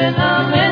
amen, amen.